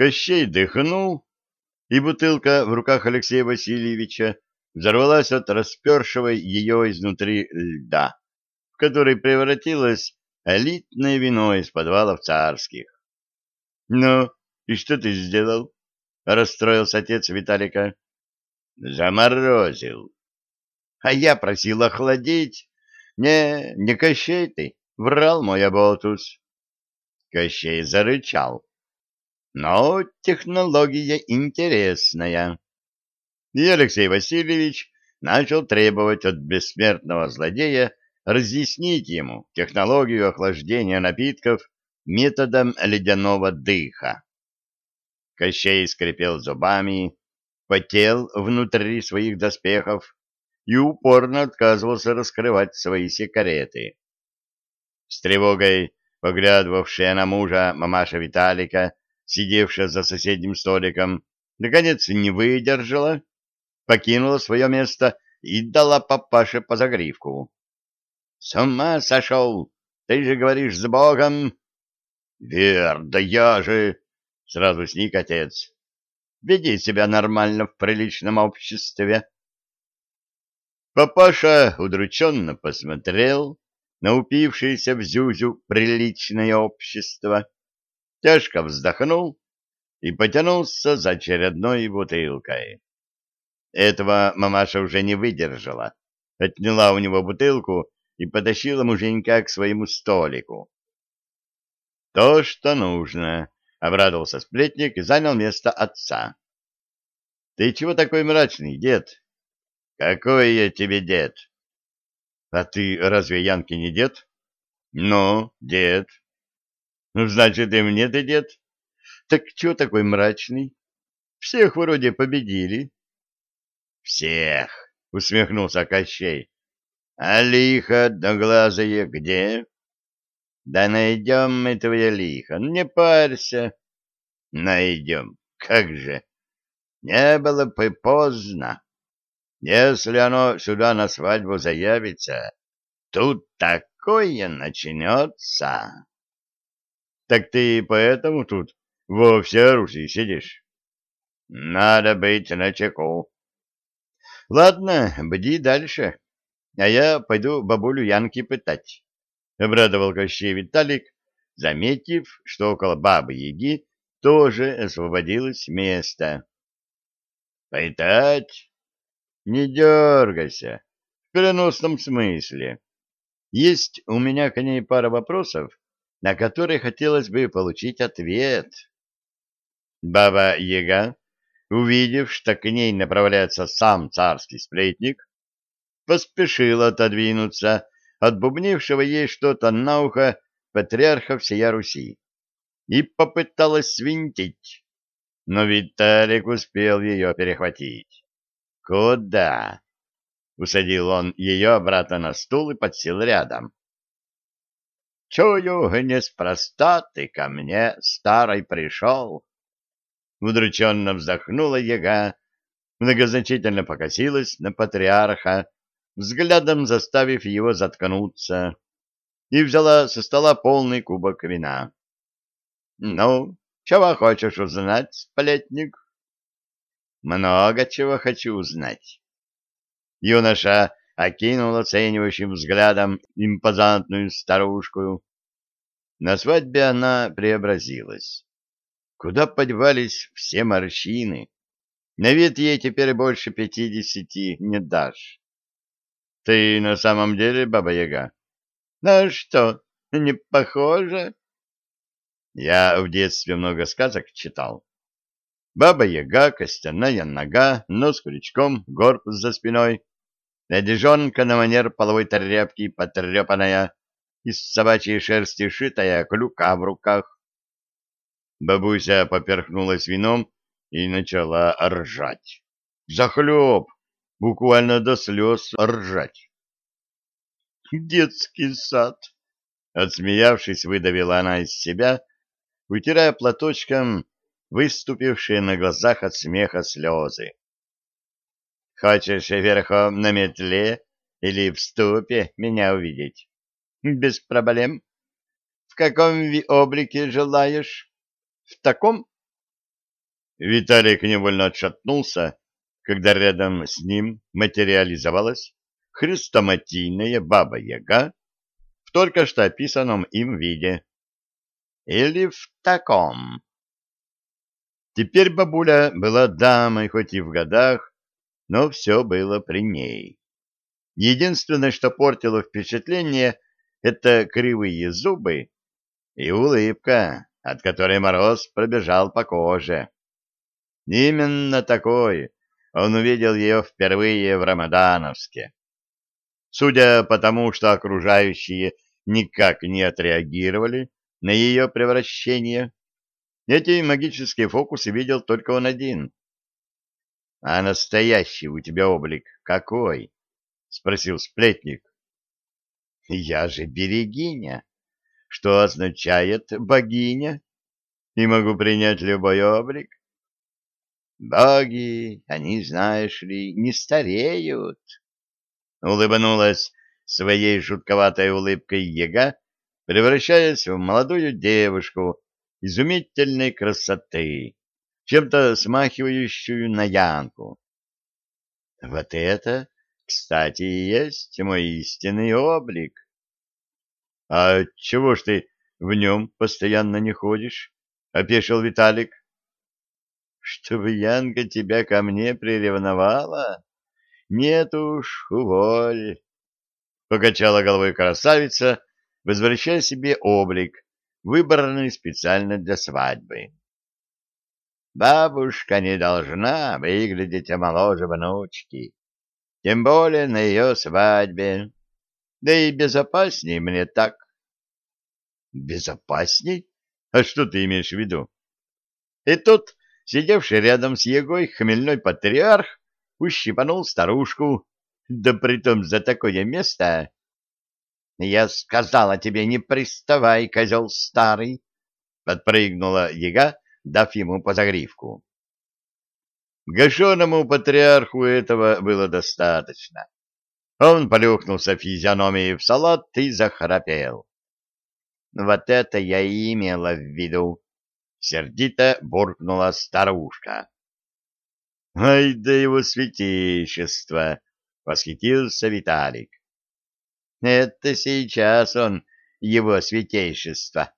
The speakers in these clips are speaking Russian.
Кощей дыхнул, и бутылка в руках Алексея Васильевича взорвалась от распершего ее изнутри льда, в который превратилось элитное вино из подвалов царских. — Ну, и что ты сделал? — расстроился отец Виталика. — Заморозил. — А я просил охладить. Не, не Кощей ты, врал мой оболтус. Кощей зарычал. Но технология интересная. И Алексей Васильевич начал требовать от бессмертного злодея разъяснить ему технологию охлаждения напитков методом ледяного дыха. Кощей скрипел зубами, потел внутри своих доспехов и упорно отказывался раскрывать свои секреты. С тревогой, поглядывавшая на мужа мамаша Виталика, сидевшая за соседним столиком, наконец не выдержала, покинула свое место и дала папаше по загривку. — С ума сошел! Ты же говоришь с Богом! — Вер, да я же! — сразу сник отец. — Веди себя нормально в приличном обществе. Папаша удрученно посмотрел на упившееся в Зюзю приличное общество тяжко вздохнул и потянулся за очередной бутылкой. Этого мамаша уже не выдержала, отняла у него бутылку и потащила муженька к своему столику. «То, что нужно», — обрадовался сплетник и занял место отца. «Ты чего такой мрачный, дед?» «Какой я тебе дед?» «А ты разве Янки не дед?» «Ну, дед. Ну, значит, и мне ты дед. Так чего такой мрачный? Всех вроде победили. Всех, усмехнулся Кощей. А лихо одноглазое где? Да найдем мы твое лихо, не парься. Найдем, как же. Не было бы поздно. Если оно сюда на свадьбу заявится, тут такое начнется. Так ты поэтому тут во всеоружии сидишь? Надо быть начеку. Ладно, бди дальше, а я пойду бабулю Янки пытать. Обрадовал Кощей Виталик, заметив, что около бабы-яги тоже освободилось место. Пытать? Не дергайся. В переносном смысле. Есть у меня к ней пара вопросов, на который хотелось бы получить ответ. Баба-яга, увидев, что к ней направляется сам царский сплетник, поспешила отодвинуться от бубнившего ей что-то на ухо патриарха всея Руси и попыталась свинтить, но Виталик успел ее перехватить. «Куда?» — усадил он ее обратно на стул и подсел рядом. Чую, неспроста ты ко мне, старой, пришел. Удрученно вздохнула яга, многозначительно покосилась на патриарха, взглядом заставив его заткнуться, и взяла со стола полный кубок вина. — Ну, чего хочешь узнать, сплетник? — Много чего хочу узнать. Юноша окинул оценивающим взглядом импозантную старушку. На свадьбе она преобразилась. Куда подевались все морщины? На вид ей теперь больше пятидесяти не дашь. Ты на самом деле Баба-Яга? На что, не похоже? Я в детстве много сказок читал. Баба-Яга, костяная нога, нос крючком, горб за спиной, Одежонка на манер половой тряпки потрепанная, из собачьей шерсти шитая, клюка в руках. Бабуся поперхнулась вином и начала ржать. Захлеб, буквально до слез ржать. «Детский сад!» Отсмеявшись, выдавила она из себя, вытирая платочком выступившие на глазах от смеха слезы. Хочешь верхом на метле или в ступе меня увидеть? Без проблем. В каком облике желаешь? В таком? Виталик невольно отшатнулся, когда рядом с ним материализовалась хрестоматийная баба-яга в только что описанном им виде. Или в таком. Теперь бабуля была дамой, хоть и в годах, но все было при ней. Единственное, что портило впечатление, это кривые зубы и улыбка, от которой мороз пробежал по коже. Именно такой он увидел ее впервые в Рамадановске. Судя по тому, что окружающие никак не отреагировали на ее превращение, эти магические фокусы видел только он один. — А настоящий у тебя облик какой? — спросил сплетник. — Я же берегиня, что означает богиня, и могу принять любой облик. Боги, они, знаешь ли, не стареют. Улыбнулась своей жутковатой улыбкой Ега, превращаясь в молодую девушку изумительной красоты, чем-то смахивающую на Янку. Вот это, кстати, и есть мой истинный облик. — А чего ж ты в нем постоянно не ходишь? — опешил Виталик. — Чтобы Янка тебя ко мне приревновала? Нет уж, уволь. Покачала головой красавица, возвращая себе облик, выбранный специально для свадьбы. Бабушка не должна выглядеть моложе внучки, тем более на ее свадьбе. Да и безопасней мне так. Безопасней? А что ты имеешь в виду? И тут, сидевший рядом с Егой хмельной патриарх, ущипанул старушку, да притом за такое место. Я сказала тебе, не приставай, козел старый, подпрыгнула яга, дав ему по загривку. Гашеному патриарху этого было достаточно. Он полюхнулся физиономией в салат и захрапел. Вот это я и имела в виду. Сердито буркнула старушка. — Ай да его святейшество! — восхитился Виталик. — Это сейчас он, его святейшество.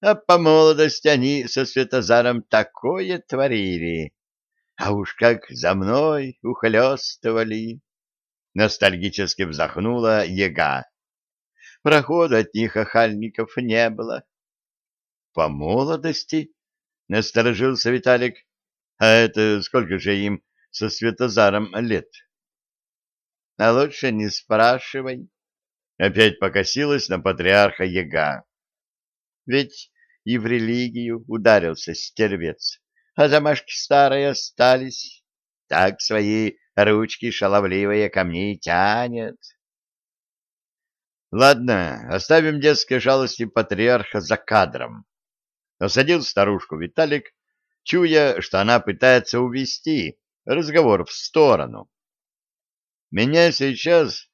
А по молодости они со Светозаром такое творили. А уж как за мной ухлёстывали! Ностальгически вздохнула яга. Прохода от них охальников не было. — По молодости? — насторожился Виталик. — А это сколько же им со Светозаром лет? — А лучше не спрашивай. Опять покосилась на патриарха Яга. Ведь и в религию ударился стервец, а замашки старые остались. Так свои ручки шаловливые ко мне и тянет. Ладно, оставим детские жалости патриарха за кадром. Осадил старушку Виталик, чуя, что она пытается увести разговор в сторону. Меня сейчас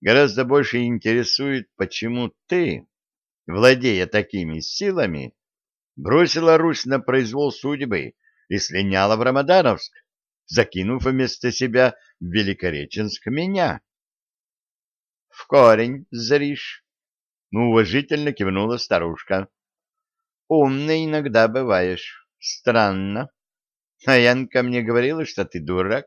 гораздо больше интересует, почему ты, владея такими силами, бросила Русь на произвол судьбы и слиняла в Рамадановск, закинув вместо себя в Великореченск меня. — В корень зришь, — уважительно кивнула старушка. — Умный иногда бываешь. Странно. А Янка мне говорила, что ты дурак.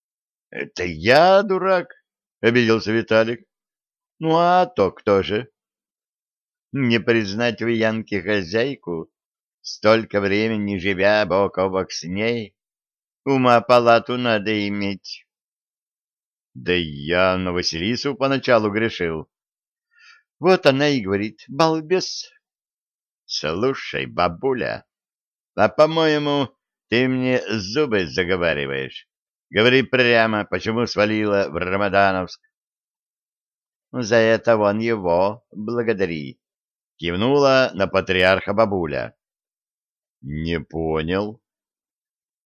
— Это я дурак? — обиделся Виталик. — Ну а то кто же? — Не признать в Янке хозяйку, столько времени живя бок о бок с ней, ума палату надо иметь. Да я на Василису поначалу грешил. Вот она и говорит, балбес. Слушай, бабуля, а, по-моему, ты мне зубы заговариваешь. Говори прямо, почему свалила в Рамадановск. За это вон его благодари. Кивнула на патриарха бабуля. Не понял.